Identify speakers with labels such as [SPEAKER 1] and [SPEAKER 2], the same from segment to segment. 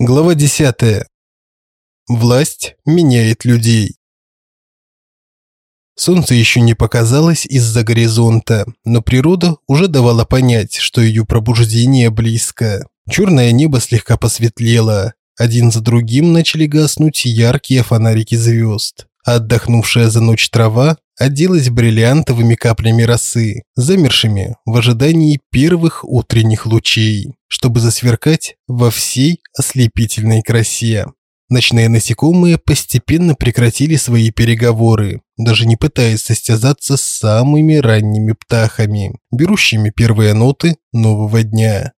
[SPEAKER 1] Глава 10. Власть меняет людей. Солнце еще не показалось из-за горизонта, но природа уже давала понять, что ее пробуждение близко. Черное небо слегка посветлело, один за другим начали гаснуть яркие фонарики звезд. Отдохнувшая за ночь трава оделась бриллиантовыми каплями росы, замершими в ожидании первых утренних лучей, чтобы засверкать во всей ослепительной красе. Ночные насекомые постепенно прекратили свои переговоры, даже не пытаясь состязаться с самыми ранними птахами, берущими первые ноты нового дня.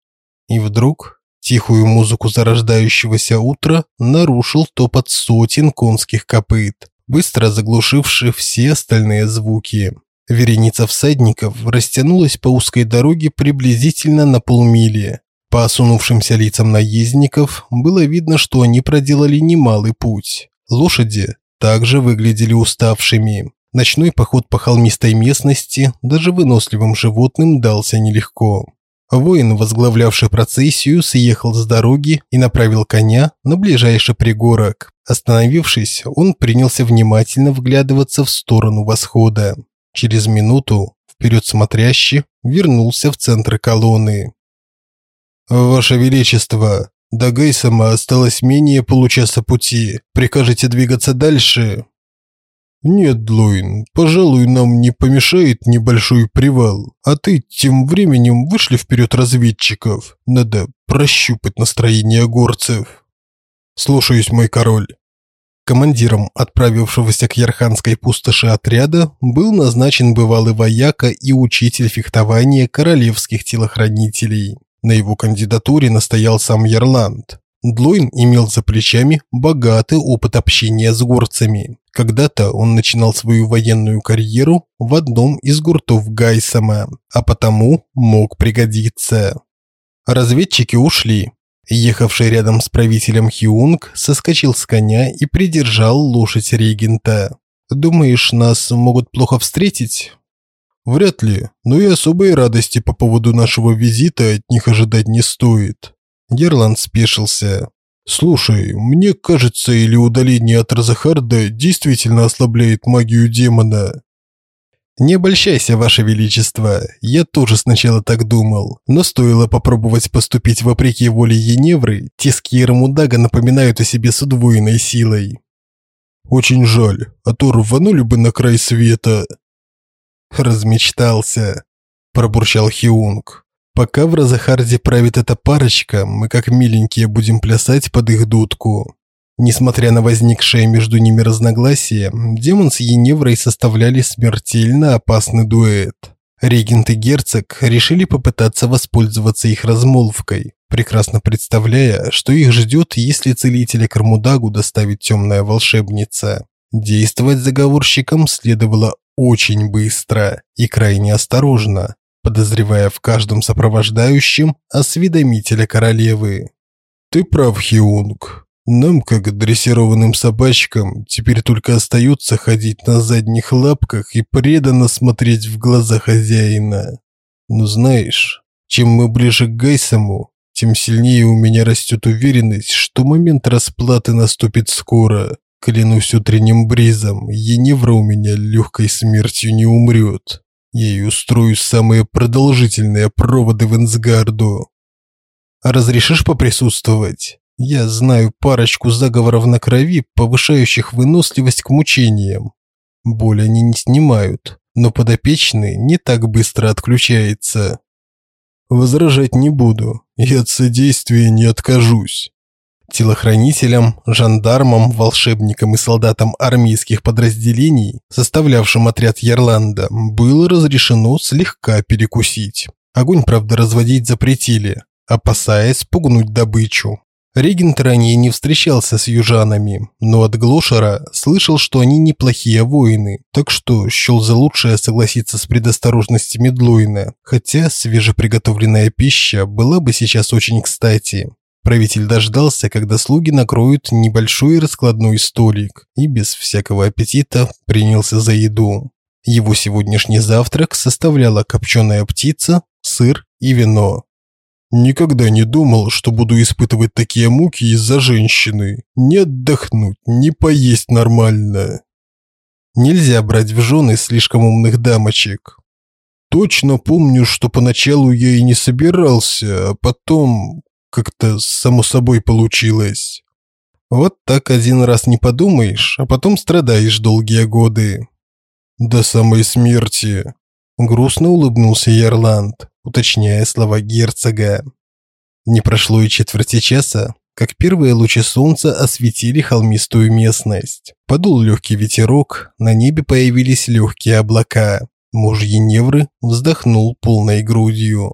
[SPEAKER 1] И вдруг тихую музыку зарождающегося утра нарушил топот сотен конских копыт, быстро заглушивший все остальные звуки. Вереница всадников растянулась по узкой дороге приблизительно на полмили. По осунувшимся лицам наездников было видно, что они проделали немалый путь. Лошади также выглядели уставшими. Ночной поход по холмистой местности даже выносливым животным дался нелегко. Воин, возглавлявший процессию, съехал с дороги и направил коня на ближайший пригорок. Остановившись, он принялся внимательно вглядываться в сторону восхода. Через минуту вперед смотрящий вернулся в центр колонны. «Ваше Величество, до Гейсома осталось менее получаса пути. Прикажете двигаться дальше?» «Нет, Длоин, пожалуй, нам не помешает небольшой привал. А ты тем временем вышли вперед разведчиков. Надо прощупать настроение горцев». «Слушаюсь, мой король». Командиром отправившегося к Ярханской пустоши отряда был назначен бывалый вояка и учитель фехтования королевских телохранителей. На его кандидатуре настоял сам Ярланд. Длойн имел за плечами богатый опыт общения с горцами. Когда-то он начинал свою военную карьеру в одном из гуртов Гайсама, а потому мог пригодиться. Разведчики ушли. Ехавший рядом с правителем Хиунг соскочил с коня и придержал лошадь регента. «Думаешь, нас могут плохо встретить?» «Вряд ли, но и особой радости по поводу нашего визита от них ожидать не стоит». Герланд спешился. «Слушай, мне кажется, или удаление от Розахарда действительно ослабляет магию демона?» «Не обольщайся, Ваше Величество. Я тоже сначала так думал. Но стоило попробовать поступить вопреки воле Еневры, тиски Рамудага напоминают о себе с удвоенной силой». «Очень жаль, а то рванули бы на край света». «Размечтался», – пробурчал Хиунг. Пока в Розахарде правит эта парочка, мы как миленькие будем плясать под их дудку. Несмотря на возникшее между ними разногласие, демон с Еневрой составляли смертельно опасный дуэт. Регент и герцог решили попытаться воспользоваться их размолвкой, прекрасно представляя, что их ждет, если целителя Кармудагу доставит темная волшебница. Действовать заговорщикам следовало очень быстро и крайне осторожно, подозревая в каждом сопровождающем осведомителя королевы. «Ты прав, Хиунг. Нам, как дрессированным собачкам, теперь только остается ходить на задних лапках и преданно смотреть в глаза хозяина. Но знаешь, чем мы ближе к Гайсаму, тем сильнее у меня растет уверенность, что момент расплаты наступит скоро. Клянусь утренним бризом, Еневра у меня легкой смертью не умрет. Ей устрою самые продолжительные проводы в Инсгарду. Разрешишь поприсутствовать? Я знаю парочку заговоров на крови, повышающих выносливость к мучениям. Боль они не снимают, но подопечный не так быстро отключается. Возражать не буду, и от содействия не откажусь. Телохранителям, жандармам, волшебникам и солдатам армейских подразделений, составлявшим отряд Ярланда, было разрешено слегка перекусить. Огонь, правда, разводить запретили, опасаясь спугнуть добычу. Регент ранее не встречался с южанами, но от Глошера слышал, что они неплохие воины, так что счел за лучшее согласиться с предосторожностями Длойна, хотя свежеприготовленная пища была бы сейчас очень кстати. Правитель дождался, когда слуги накроют небольшой раскладной столик и без всякого аппетита принялся за еду. Его сегодняшний завтрак составляла копченая птица, сыр и вино. Никогда не думал, что буду испытывать такие муки из-за женщины. Не отдохнуть, не поесть нормально. Нельзя брать в жены слишком умных дамочек. Точно помню, что поначалу я и не собирался, а потом как-то само собой получилось. Вот так один раз не подумаешь, а потом страдаешь долгие годы. До самой смерти. Грустно улыбнулся Ярланд, уточняя слова герцога. Не прошло и четверти часа, как первые лучи солнца осветили холмистую местность. Подул легкий ветерок, на небе появились легкие облака. Муж Еневры вздохнул полной грудью.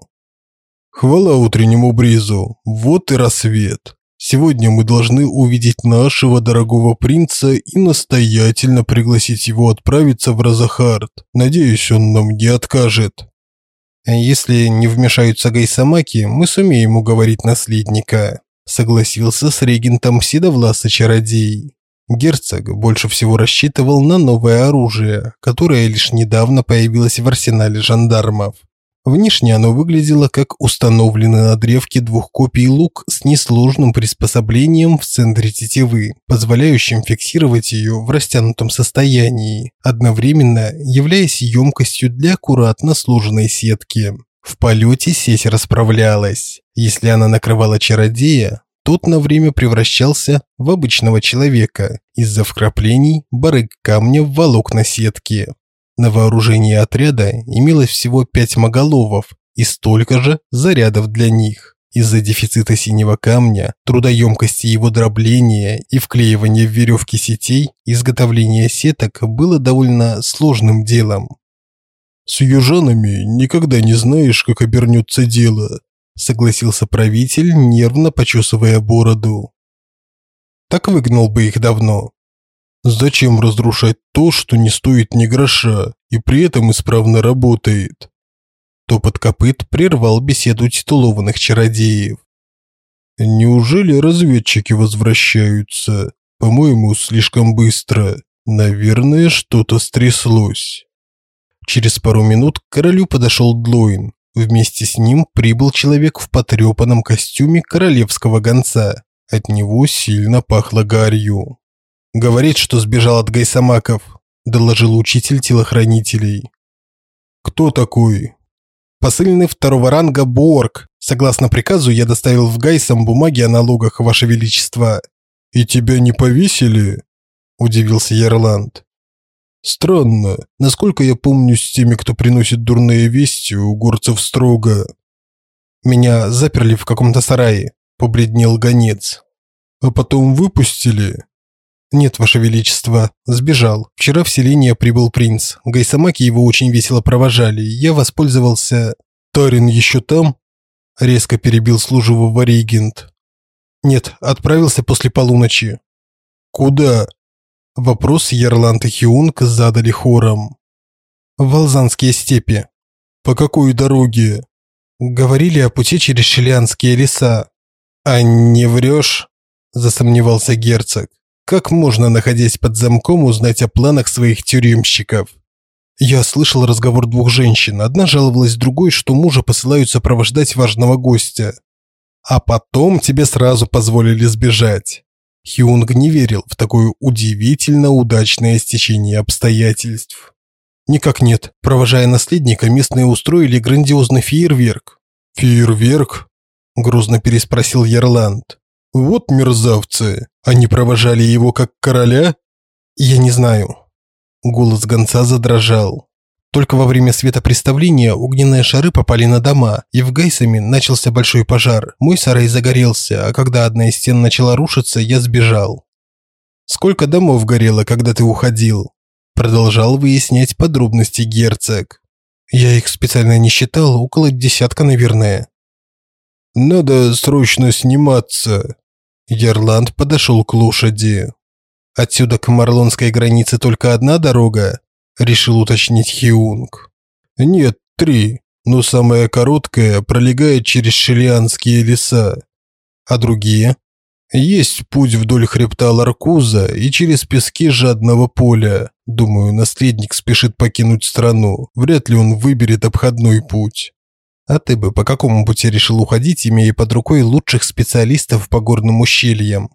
[SPEAKER 1] Хвала утреннему бризу. Вот и рассвет. Сегодня мы должны увидеть нашего дорогого принца и настоятельно пригласить его отправиться в Разахард. Надеюсь, он нам не откажет. Если не вмешаются гайсамаки, мы сумеем уговорить наследника, согласился с регентом седовласый чародей. Герцог больше всего рассчитывал на новое оружие, которое лишь недавно появилось в арсенале жандармов. Внешне оно выглядело как установленный на древке двух копий лук с несложным приспособлением в центре тетивы, позволяющим фиксировать ее в растянутом состоянии, одновременно являясь емкостью для аккуратно сложенной сетки. В полете сеть расправлялась. Если она накрывала чародея, тот на время превращался в обычного человека из-за вкраплений барыг камня в волокна сетки. На вооружении отряда имелось всего пять маголовов и столько же зарядов для них. Из-за дефицита синего камня, трудоемкости его дробления и вклеивания в веревки сетей, изготовление сеток было довольно сложным делом. «С южанами никогда не знаешь, как обернется дело», согласился правитель, нервно почесывая бороду. Так выгнал бы их давно. Зачем разрушать то, что не стоит ни гроша и при этом исправно работает? Топот копыт прервал беседу титулованных чародеев. Неужели разведчики возвращаются? По-моему, слишком быстро. Наверное, что-то стряслось. Через пару минут к королю подошел Длоин. Вместе с ним прибыл человек в потрепанном костюме королевского гонца. От него сильно пахло гарью. Говорит, что сбежал от гайсамаков, доложил учитель телохранителей. Кто такой? Посыльный второго ранга Борг. Согласно приказу, я доставил в Гайсам бумаги о налогах, ваше величество. И тебя не повесили? удивился Ярланд. Странно. Насколько я помню, с теми, кто приносит дурные вести, у горцев строго. Меня заперли в каком-то сарае, побледнел гонец. А потом выпустили. «Нет, Ваше Величество, сбежал. Вчера в селение прибыл принц. Гайсамаки его очень весело провожали. Я воспользовался...» «Тарин еще там?» Резко перебил служивого регент. «Нет, отправился после полуночи». «Куда?» Вопрос Ярланд и Хиунг задали хором. «В Алзанские степи». «По какой дороге?» «Говорили о пути через Шилианские леса». «А не врешь?» – засомневался герцог. Как можно, находясь под замком, узнать о планах своих тюремщиков? Я слышал разговор двух женщин. Одна жаловалась другой, что мужа посылают сопровождать важного гостя. А потом тебе сразу позволили сбежать. Хиунг не верил в такое удивительно удачное стечение обстоятельств. Никак нет. Провожая наследника, местные устроили грандиозный фейерверк. Фейерверк? Грозно переспросил Ярланд. Вот мерзавцы. Они провожали его как короля? Я не знаю. Голос гонца задрожал. Только во время светопреставления огненные шары попали на дома, и в Гайсами начался большой пожар. Мой сарай загорелся, а когда одна из стен начала рушиться, я сбежал. Сколько домов горело, когда ты уходил? Продолжал выяснять подробности герцог. Я их специально не считал, около десятка, наверное. Надо срочно сниматься, Ерланд подошел к лошади. Отсюда к марлонской границе только одна дорога, решил уточнить Хиунг. Нет, три, но самая короткая пролегает через шилианские леса. А другие? Есть путь вдоль хребта Ларкуза и через пески жадного поля. Думаю, наследник спешит покинуть страну. Вряд ли он выберет обходной путь. А ты бы по какому пути решил уходить, имея под рукой лучших специалистов по горным ущельям?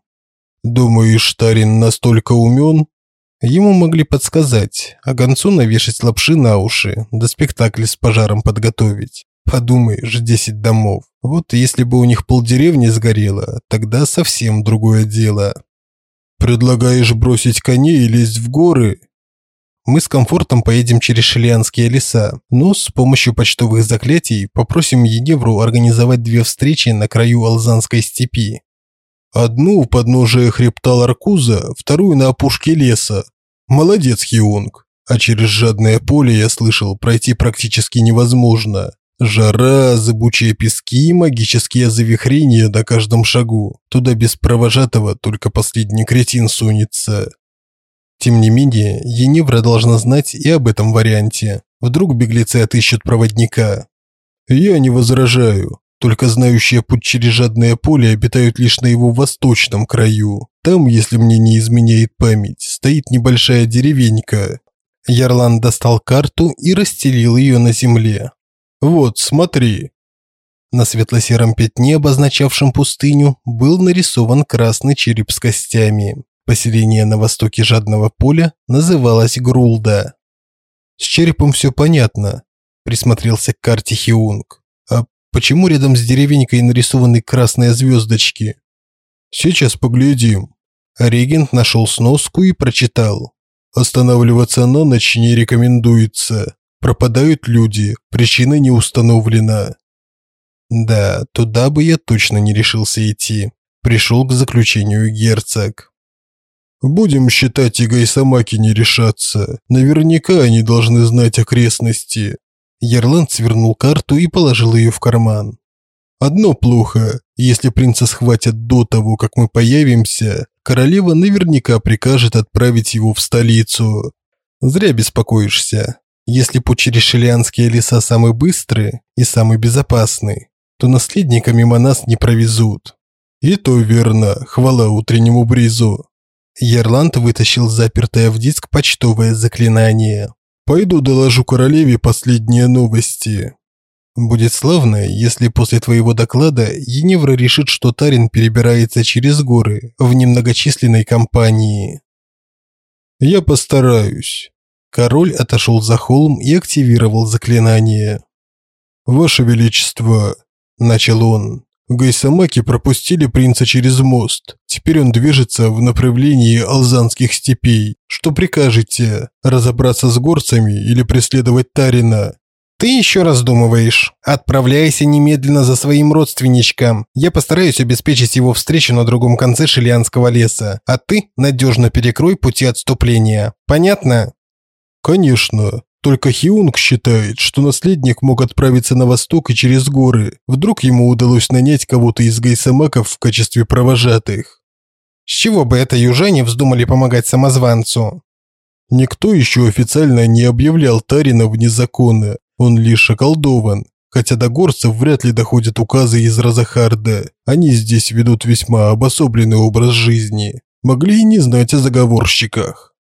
[SPEAKER 2] Думаешь, Тарин настолько умен?
[SPEAKER 1] Ему могли подсказать, а гонцу навешать лапши на уши, да спектакль с пожаром подготовить. Подумаешь, десять домов. Вот если бы у них полдеревни сгорело, тогда совсем другое дело.
[SPEAKER 2] Предлагаешь бросить коней и лезть в горы?
[SPEAKER 1] Мы с комфортом поедем через шилианские леса, но с помощью почтовых заклятий попросим Еневру организовать две встречи на краю Алзанской степи.
[SPEAKER 2] Одну у подножия хребта Ларкуза, вторую на опушке леса. Молодец, Хионг. А через жадное поле, я слышал, пройти практически невозможно. Жара, зыбучие пески и магические завихрения на каждом шагу. Туда без провожатого только последний кретин сунется.
[SPEAKER 1] Тем не менее, Еневра должна знать и об этом варианте. Вдруг беглецы отыщут проводника.
[SPEAKER 2] Я не возражаю. Только знающие путь через жадное поле обитают лишь на его восточном краю. Там, если мне не изменяет память, стоит небольшая деревенька.
[SPEAKER 1] Ярлан достал карту и расстелил ее на земле.
[SPEAKER 2] Вот, смотри.
[SPEAKER 1] На светло-сером пятне, обозначавшем пустыню, был нарисован красный череп с костями. Поселение на востоке жадного поля называлось Грулда. С черепом все понятно, присмотрелся к карте Хиунг. А почему рядом с деревенькой нарисованы красные звездочки?
[SPEAKER 2] Сейчас поглядим.
[SPEAKER 1] Регент нашел сноску и прочитал.
[SPEAKER 2] Останавливаться на ночь не рекомендуется. Пропадают люди, причина не установлена.
[SPEAKER 1] Да, туда бы я точно не решился идти. Пришел к заключению герцог.
[SPEAKER 2] Будем считать, и Гайсамаки не решаться. Наверняка они должны знать окрестности.
[SPEAKER 1] Ерланд свернул карту и положил ее в карман.
[SPEAKER 2] Одно плохо. Если принца схватят до того, как мы появимся, королева наверняка прикажет отправить его в столицу.
[SPEAKER 1] Зря беспокоишься. Если путь через леса самый быстрый и самый безопасный, то наследника мимо нас не провезут.
[SPEAKER 2] И то верно, хвала утреннему бризу.
[SPEAKER 1] Ерланд вытащил запертое в диск почтовое заклинание.
[SPEAKER 2] «Пойду доложу королеве последние новости».
[SPEAKER 1] «Будет славно, если после твоего доклада Еневра решит, что Тарин перебирается через горы в немногочисленной компании».
[SPEAKER 2] «Я постараюсь».
[SPEAKER 1] Король отошел за холм и активировал заклинание.
[SPEAKER 2] «Ваше Величество», – начал он, Гайсамаки пропустили принца через мост. Теперь он движется в направлении Алзанских степей. Что прикажете? Разобраться с горцами или преследовать Тарина?
[SPEAKER 1] Ты еще раздумываешь. Отправляйся немедленно за своим родственничком. Я постараюсь обеспечить его встречу на другом конце Шилианского леса, а ты надежно перекрой пути отступления. Понятно?
[SPEAKER 2] Конечно. Только Хиунг считает, что наследник мог отправиться на восток и через горы. Вдруг ему удалось нанять кого-то из гайсамаков в качестве провожатых.
[SPEAKER 1] С чего бы это южане вздумали помогать самозванцу?
[SPEAKER 2] Никто еще официально не объявлял Тарина вне закона. Он лишь околдован. Хотя до горцев вряд ли доходят указы из Разахарда. Они здесь ведут весьма обособленный образ жизни. Могли и не знать о заговорщиках.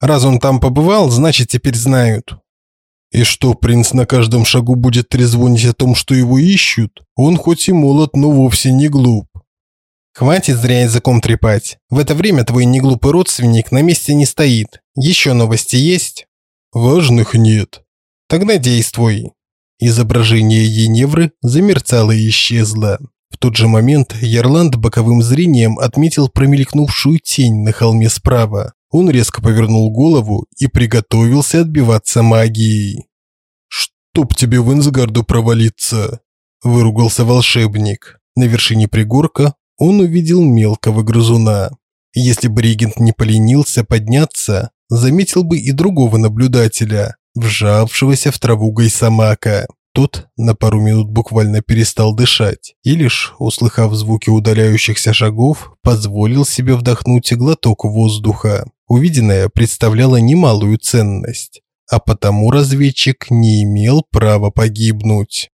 [SPEAKER 1] Раз он там побывал, значит теперь знают.
[SPEAKER 2] И что, принц на каждом шагу будет трезвонить о том, что его ищут? Он хоть и молод, но вовсе не глуп.
[SPEAKER 1] Хватит зря языком трепать. В это время твой неглупый родственник на месте не стоит. Еще новости есть?
[SPEAKER 2] Важных нет.
[SPEAKER 1] Тогда действуй. Изображение Еневры замерцало и исчезло. В тот же момент Ярланд боковым зрением отметил промелькнувшую тень на холме справа. Он резко повернул голову и приготовился отбиваться магией.
[SPEAKER 2] «Чтоб тебе в Инсгарду провалиться!» – выругался волшебник.
[SPEAKER 1] На вершине пригорка он увидел мелкого грызуна. Если бы регент не поленился подняться, заметил бы и другого наблюдателя, вжавшегося в траву гайсамака. Тот на пару минут буквально перестал дышать и лишь, услыхав звуки удаляющихся шагов, позволил себе вдохнуть глоток воздуха. Увиденное представляло немалую ценность, а потому разведчик не имел права погибнуть.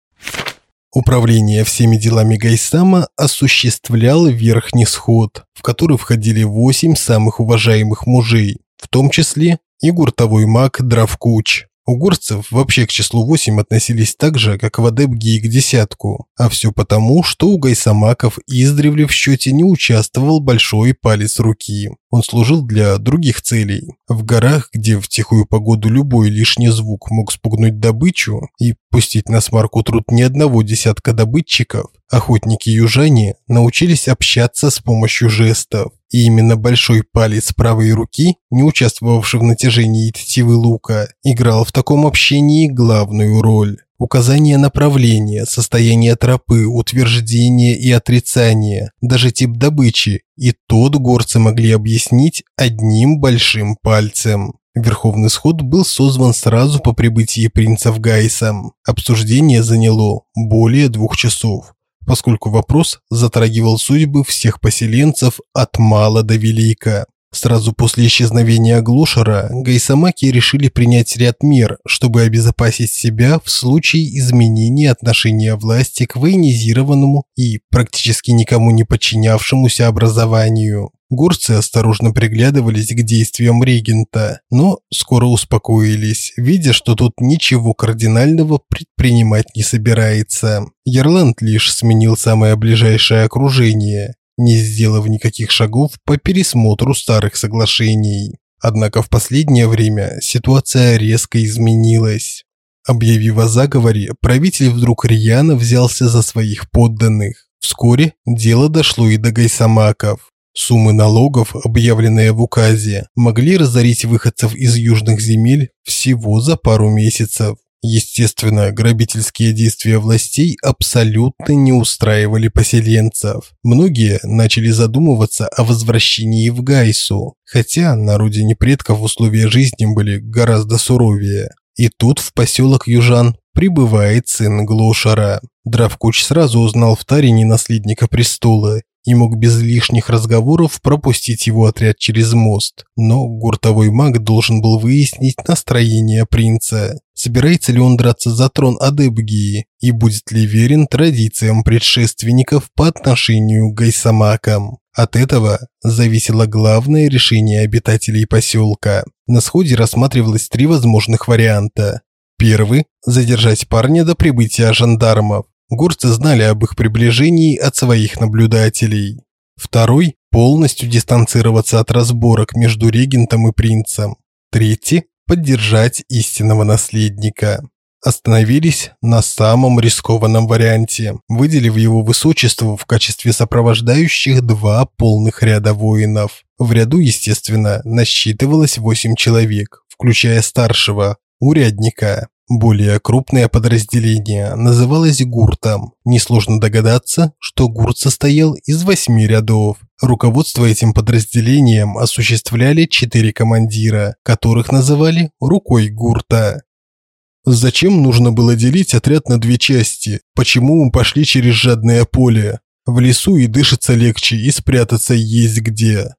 [SPEAKER 1] Управление всеми делами Гайсама осуществлял Верхний Сход, в который входили восемь самых уважаемых мужей, в том числе и гуртовой маг Дравкуч. У горцев вообще к числу 8 относились так же, как в Адепгии к десятку. А все потому, что у гайсамаков издревле в счете не участвовал большой палец руки. Он служил для других целей. В горах, где в тихую погоду любой лишний звук мог спугнуть добычу и пустить на смарку труд ни одного десятка добытчиков, охотники-южане научились общаться с помощью жестов. И именно большой палец правой руки, не участвовавший в натяжении тетивы лука, играл в таком общении главную роль. Указание направления, состояние тропы, утверждение и отрицание, даже тип добычи, и тот горцы могли объяснить одним большим пальцем. Верховный сход был созван сразу по прибытии принца в Гайса. Обсуждение заняло более двух часов поскольку вопрос затрагивал судьбы всех поселенцев от мала до велика. Сразу после исчезновения Глушера гайсамаки решили принять ряд мер, чтобы обезопасить себя в случае изменения отношения власти к военизированному и практически никому не подчинявшемуся образованию. Горцы осторожно приглядывались к действиям регента, но скоро успокоились, видя, что тот ничего кардинального предпринимать не собирается. Ярланд лишь сменил самое ближайшее окружение, не сделав никаких шагов по пересмотру старых соглашений. Однако в последнее время ситуация резко изменилась. Объявив о заговоре, правитель вдруг рьяно взялся за своих подданных. Вскоре дело дошло и до гайсамаков. Суммы налогов, объявленные в указе, могли разорить выходцев из южных земель всего за пару месяцев. Естественно, грабительские действия властей абсолютно не устраивали поселенцев. Многие начали задумываться о возвращении в Гайсу, хотя на родине предков условия жизни были гораздо суровее. И тут в поселок Южан прибывает сын Глушара. Дравкуч сразу узнал в Тарине наследника престола и мог без лишних разговоров пропустить его отряд через мост. Но гуртовой маг должен был выяснить настроение принца. Собирается ли он драться за трон Адебгии и будет ли верен традициям предшественников по отношению к гайсамакам. От этого зависело главное решение обитателей поселка. На сходе рассматривалось три возможных варианта. Первый – задержать парня до прибытия жандармов. Горцы знали об их приближении от своих наблюдателей. Второй – полностью дистанцироваться от разборок между регентом и принцем. Третий – поддержать истинного наследника. Остановились на самом рискованном варианте, выделив его высочеству в качестве сопровождающих два полных ряда воинов. В ряду, естественно, насчитывалось восемь человек, включая старшего, урядника. Более крупное подразделение называлось гуртом. Несложно догадаться, что гурт состоял из восьми рядов. Руководство этим подразделением осуществляли четыре командира, которых называли рукой гурта. Зачем нужно было делить отряд на две части? Почему мы пошли через жадное поле? В лесу и дышится легче, и спрятаться есть где.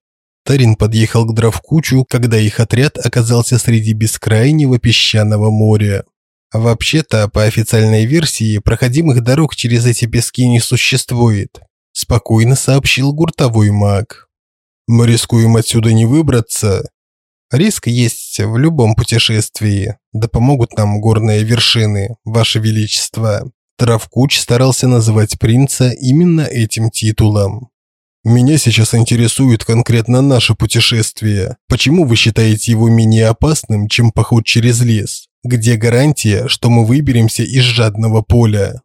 [SPEAKER 1] Тарин подъехал к Дравкучу, когда их отряд оказался среди бескрайнего песчаного моря. Вообще-то, по официальной версии, проходимых дорог через эти пески не существует, спокойно сообщил гуртовой маг. Мы рискуем отсюда не выбраться. Риск есть в любом путешествии. Да помогут нам горные вершины, ваше величество. Травкуч старался называть принца именно этим титулом. Меня сейчас интересует конкретно наше путешествие. Почему вы считаете его менее опасным, чем поход через лес? Где гарантия, что мы выберемся из жадного поля?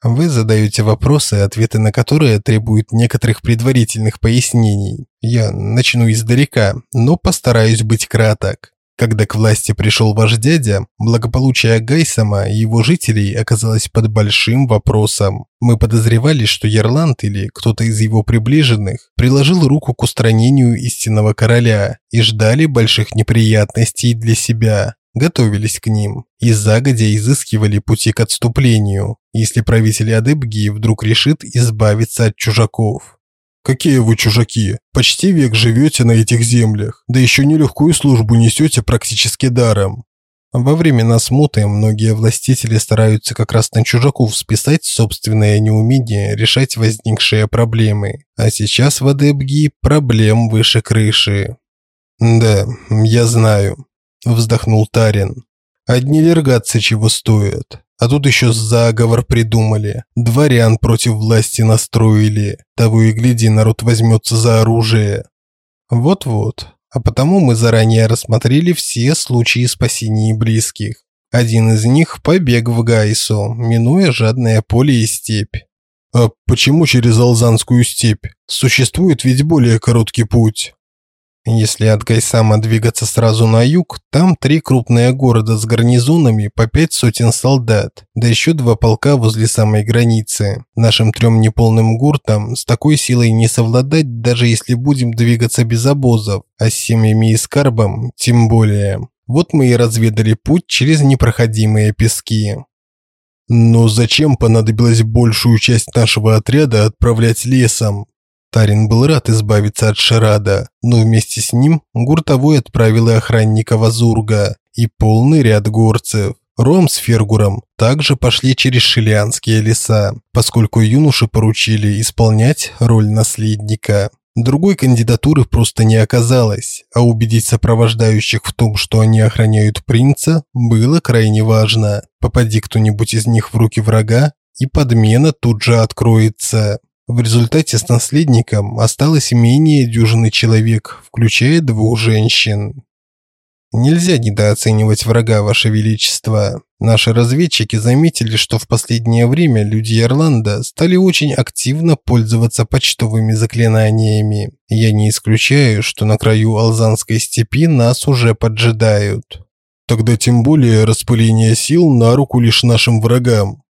[SPEAKER 1] Вы задаете вопросы, ответы на которые требуют некоторых предварительных пояснений. Я начну издалека, но постараюсь быть краток. Когда к власти пришел ваш дядя, благополучие Гайсама и его жителей оказалось под большим вопросом. Мы подозревали, что Ярланд или кто-то из его приближенных приложил руку к устранению истинного короля и ждали больших неприятностей для себя готовились к ним и загодя изыскивали пути к отступлению, если правитель Адебгии вдруг решит избавиться от чужаков. Какие вы чужаки? Почти век живете на этих землях, да еще нелегкую службу несете практически даром. Во времена смуты многие властители стараются как раз на чужаков списать собственное неумение решать возникшие проблемы. А сейчас в Адебгии проблем выше крыши. Да, я знаю, вздохнул Тарин. Одни лергатцы чего стоят. А тут еще заговор придумали. Дворян против власти настроили. Того и гляди, народ возьмется за оружие. Вот-вот. А потому мы заранее рассмотрели все случаи спасения близких. Один из них – побег в Гайсу, минуя жадное поле и степь.
[SPEAKER 2] А почему через Алзанскую степь? Существует ведь более короткий путь.
[SPEAKER 1] Если от Гайсама двигаться сразу на юг, там три крупные города с гарнизонами по пять сотен солдат, да еще два полка возле самой границы. Нашим трем неполным гуртам с такой силой не совладать, даже если будем двигаться без обозов, а с семьями и скарбом тем более. Вот мы и разведали путь через непроходимые пески.
[SPEAKER 2] Но зачем понадобилось большую часть нашего отряда отправлять лесом?
[SPEAKER 1] Тарин был рад избавиться от Шарада, но вместе с ним Гуртовой отправил и охранника Вазурга, и полный ряд горцев. Ром с Фергуром также пошли через шилианские леса, поскольку юноши поручили исполнять роль наследника. Другой кандидатуры просто не оказалось, а убедить сопровождающих в том, что они охраняют принца, было крайне важно. Попади кто-нибудь из них в руки врага, и подмена тут же откроется. В результате с наследником осталось менее дюжины человек, включая двух женщин. Нельзя недооценивать врага, ваше величество. Наши разведчики заметили, что в последнее время люди Ирланда стали очень активно пользоваться почтовыми заклинаниями. Я не исключаю, что на краю Алзанской степи нас уже поджидают.
[SPEAKER 2] Тогда тем более распыление сил на руку лишь нашим врагам.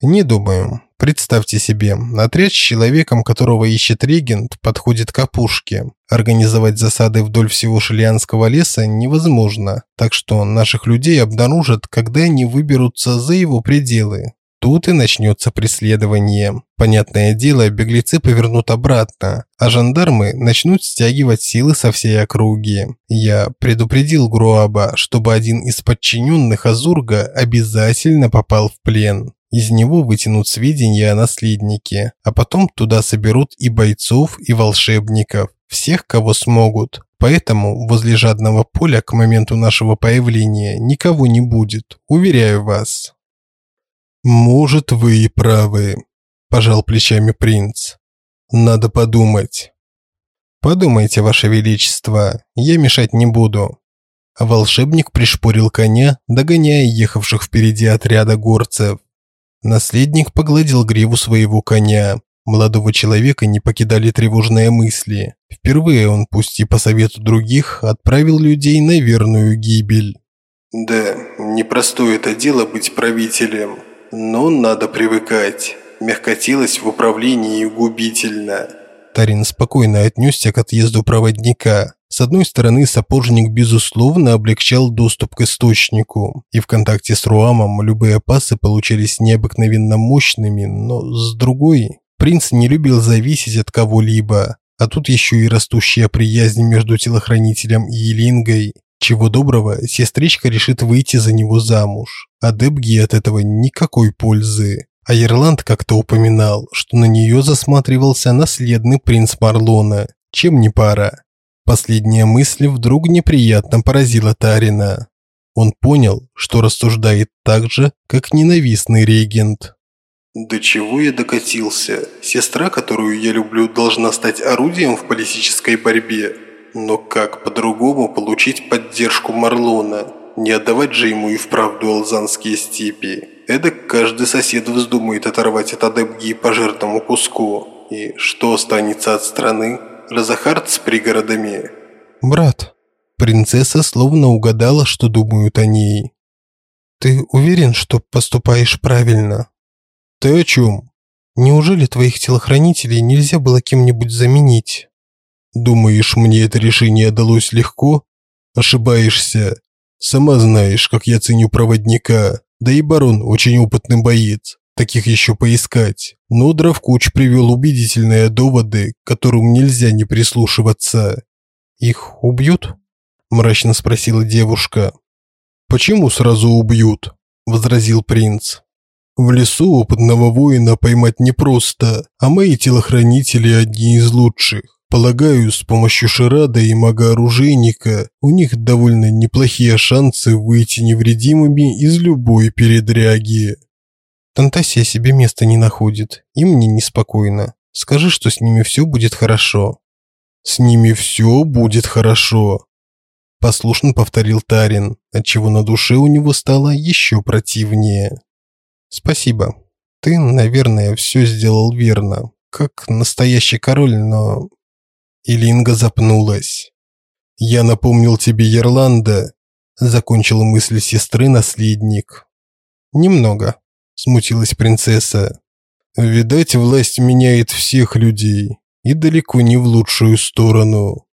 [SPEAKER 1] Не думаю. Представьте себе, отряд с человеком, которого ищет регент, подходит к опушке. Организовать засады вдоль всего Шилианского леса невозможно, так что наших людей обнаружат, когда они выберутся за его пределы. Тут и начнется преследование. Понятное дело, беглецы повернут обратно, а жандармы начнут стягивать силы со всей округи. Я предупредил Груаба, чтобы один из подчиненных Азурга обязательно попал в плен. Из него вытянут сведения о наследнике, а потом туда соберут и бойцов, и волшебников, всех, кого смогут. Поэтому возле жадного поля к моменту нашего появления никого не будет, уверяю вас.
[SPEAKER 2] Может, вы и правы, пожал плечами принц. Надо подумать.
[SPEAKER 1] Подумайте, ваше величество, я мешать не буду. Волшебник пришпорил коня, догоняя ехавших впереди отряда горцев. Наследник погладил гриву своего коня. Молодого человека не покидали тревожные мысли. Впервые он, пусть и по совету других, отправил людей на верную гибель.
[SPEAKER 2] Да, непростое это дело быть правителем, но надо привыкать. Мягкотелость в управлении губительна.
[SPEAKER 1] Тарин спокойно отнесся к отъезду проводника. С одной стороны, сапожник безусловно облегчал доступ к источнику, и в контакте с Руамом любые пасы получались необыкновенно мощными, но с другой, принц не любил зависеть от кого-либо, а тут еще и растущая приязнь между телохранителем и Елингой. Чего доброго, сестричка решит выйти за него замуж, а Дебги от этого никакой пользы. А Ирланд как-то упоминал, что на нее засматривался наследный принц Марлона, чем не пара. Последняя мысль вдруг неприятно поразила Тарина. Он понял, что рассуждает так же, как ненавистный регент.
[SPEAKER 2] До чего я докатился? Сестра, которую я люблю, должна стать орудием в политической борьбе. Но как по-другому получить поддержку Марлона? Не отдавать же ему и вправду алзанские степи. Эдак каждый сосед вздумает оторвать от Адебги по жирному куску. И что останется от страны? Розахард с пригородами.
[SPEAKER 1] Брат, принцесса словно угадала, что думают о ней. Ты уверен, что поступаешь правильно?
[SPEAKER 2] Ты о чем?
[SPEAKER 1] Неужели твоих телохранителей нельзя было кем-нибудь заменить?
[SPEAKER 2] Думаешь, мне это решение далось легко? Ошибаешься. Сама знаешь, как я ценю проводника. Да и барон очень опытный боец. Таких еще поискать. Но Дравкуч привел убедительные доводы, к которым нельзя не прислушиваться.
[SPEAKER 1] «Их убьют?» – мрачно спросила девушка.
[SPEAKER 2] «Почему сразу убьют?» – возразил принц. «В лесу опытного воина поймать непросто, а мои телохранители одни из лучших. Полагаю, с помощью Шарада и мага-оружейника у них довольно неплохие шансы выйти невредимыми из любой передряги.
[SPEAKER 1] Тантасия себе места не находит, и мне неспокойно. Скажи, что с ними все будет хорошо.
[SPEAKER 2] С ними все будет хорошо.
[SPEAKER 1] Послушно повторил Тарин, отчего на душе у него стало еще противнее. Спасибо. Ты, наверное, все сделал верно, как настоящий король, но
[SPEAKER 2] Илинга запнулась. «Я напомнил тебе Ерланда», – закончил мысль сестры наследник.
[SPEAKER 1] «Немного», – смутилась принцесса.
[SPEAKER 2] «Видать, власть меняет всех людей, и далеко не в лучшую сторону».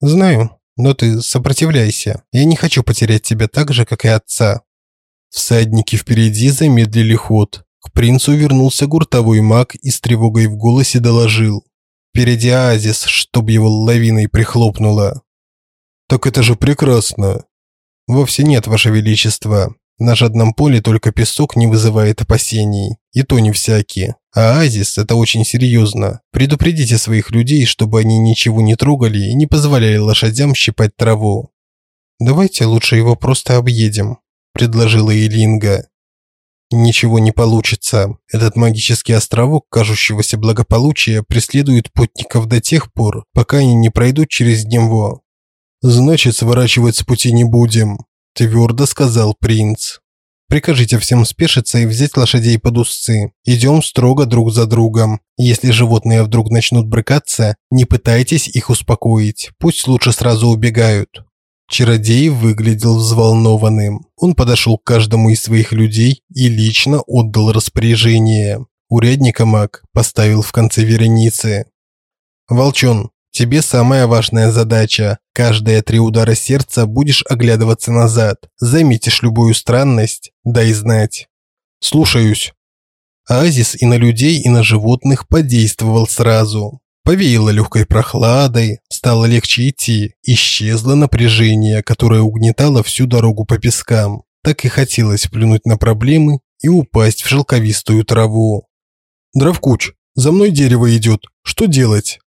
[SPEAKER 1] «Знаю, но ты сопротивляйся. Я не хочу потерять тебя так же, как и отца».
[SPEAKER 2] Всадники впереди замедлили ход. К принцу вернулся гуртовой маг и с тревогой в голосе доложил.
[SPEAKER 1] Впереди оазис, чтоб его лавиной прихлопнуло.
[SPEAKER 2] Так это же прекрасно.
[SPEAKER 1] Вовсе нет, ваше величество. На жадном поле только песок не вызывает опасений, и то не всякие. А оазис это очень серьезно. Предупредите своих людей, чтобы они ничего не трогали и не позволяли лошадям щипать траву. Давайте лучше его просто объедем, предложила Илинга. Ничего не получится. Этот магический островок кажущегося благополучия преследует путников до тех пор, пока они не пройдут через него.
[SPEAKER 2] Значит, сворачивать с пути не будем, твердо сказал принц.
[SPEAKER 1] Прикажите всем спешиться и взять лошадей под узцы. Идем строго друг за другом. Если животные вдруг начнут брыкаться, не пытайтесь их успокоить. Пусть лучше сразу убегают. Чародей выглядел взволнованным. Он подошел к каждому из своих людей и лично отдал распоряжение. Урядника маг поставил в конце вереницы. «Волчон, тебе самая важная задача. Каждые три удара сердца будешь оглядываться назад. Заметишь любую странность, дай знать». «Слушаюсь». Оазис и на людей, и на животных подействовал сразу. Повеяло легкой прохладой, стало легче идти, исчезло напряжение, которое угнетало всю дорогу по пескам. Так и хотелось плюнуть на проблемы и упасть в шелковистую траву.
[SPEAKER 2] «Дровкуч, за мной дерево идет. Что делать?»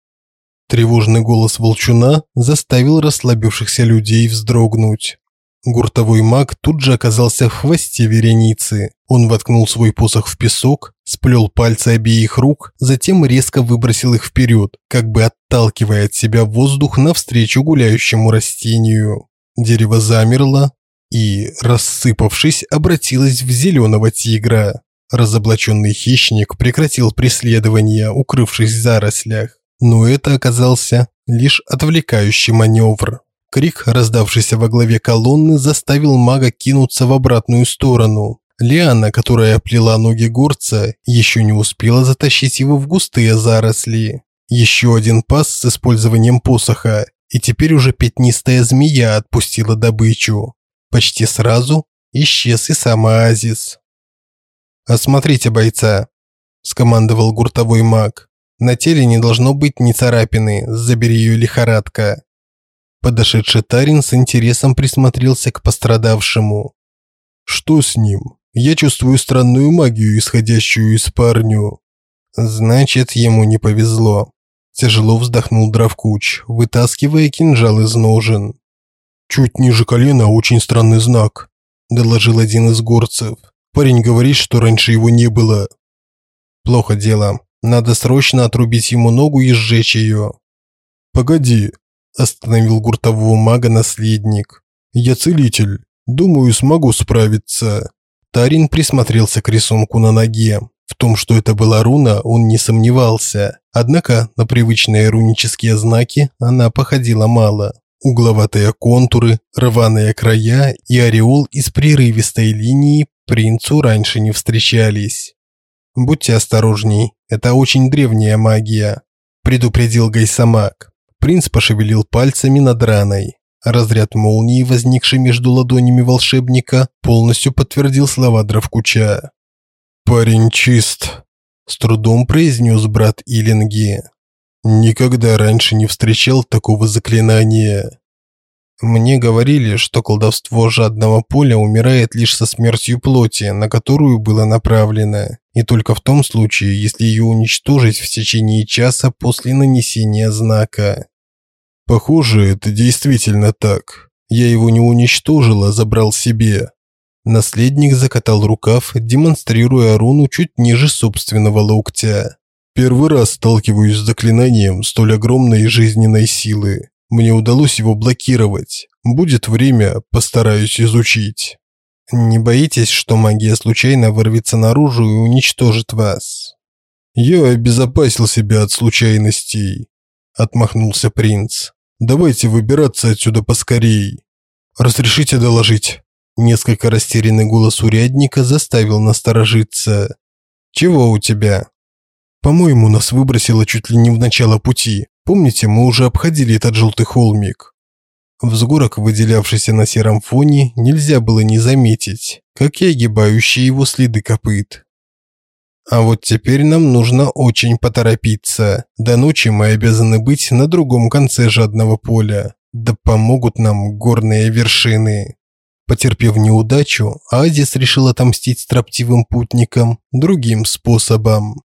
[SPEAKER 1] Тревожный голос волчуна заставил расслабившихся людей вздрогнуть. Гуртовой маг тут же оказался в хвосте вереницы. Он воткнул свой посох в песок, сплел пальцы обеих рук, затем резко выбросил их вперед, как бы отталкивая от себя воздух навстречу гуляющему растению. Дерево замерло и, рассыпавшись, обратилось в зеленого тигра. Разоблаченный хищник прекратил преследование, укрывшись в зарослях. Но это оказался лишь отвлекающий маневр. Крик, раздавшийся во главе колонны, заставил мага кинуться в обратную сторону. Лиана, которая оплела ноги горца, еще не успела затащить его в густые заросли. Еще один пас с использованием посоха, и теперь уже пятнистая змея отпустила добычу. Почти сразу исчез и сам оазис. «Осмотрите бойца», – скомандовал гуртовой маг. «На теле не должно быть ни царапины, забери ее лихорадка». Подошедший Тарин с интересом присмотрелся к пострадавшему.
[SPEAKER 2] «Что с ним? Я чувствую странную магию, исходящую из парню».
[SPEAKER 1] «Значит, ему не повезло». Тяжело вздохнул Дравкуч, вытаскивая кинжал из ножен.
[SPEAKER 2] «Чуть ниже колена очень странный знак», – доложил один из горцев. «Парень говорит, что раньше его не было».
[SPEAKER 1] «Плохо дело. Надо срочно отрубить ему ногу и сжечь ее».
[SPEAKER 2] «Погоди, остановил гуртового мага наследник. Я целитель. Думаю, смогу справиться.
[SPEAKER 1] Тарин присмотрелся к рисунку на ноге. В том, что это была руна, он не сомневался. Однако на привычные рунические знаки она походила мало. Угловатые контуры, рваные края и ореол из прерывистой линии принцу раньше не встречались. Будьте осторожней, это очень древняя магия, предупредил Гайсамак. Принц пошевелил пальцами над раной. Разряд молнии, возникший между ладонями волшебника, полностью подтвердил слова Дравкуча.
[SPEAKER 2] «Парень чист», – с трудом произнес брат Илинги. «Никогда раньше не встречал такого заклинания».
[SPEAKER 1] Мне говорили, что колдовство жадного поля умирает лишь со смертью плоти, на которую было направлено. и только в том случае, если ее уничтожить в течение часа после нанесения знака.
[SPEAKER 2] Похоже, это действительно так. Я его не уничтожил, а забрал себе.
[SPEAKER 1] Наследник закатал рукав, демонстрируя руну чуть ниже собственного локтя.
[SPEAKER 2] Первый раз сталкиваюсь с заклинанием столь огромной жизненной силы. Мне удалось его блокировать. Будет время, постараюсь изучить.
[SPEAKER 1] Не боитесь, что магия случайно вырвется наружу и уничтожит вас?
[SPEAKER 2] Я обезопасил себя от случайностей, отмахнулся принц. Давайте выбираться отсюда поскорей.
[SPEAKER 1] Разрешите доложить. Несколько растерянный голос урядника заставил насторожиться. Чего у тебя?
[SPEAKER 2] По-моему, нас выбросило чуть ли не в начало пути. Помните, мы уже обходили этот желтый холмик.
[SPEAKER 1] Взгорок, выделявшийся на сером фоне, нельзя было не заметить, как и огибающие его следы копыт. А вот теперь нам нужно очень поторопиться. До ночи мы обязаны быть на другом конце жадного поля. Да помогут нам горные вершины. Потерпев неудачу, Азис решил отомстить строптивым путникам другим способом.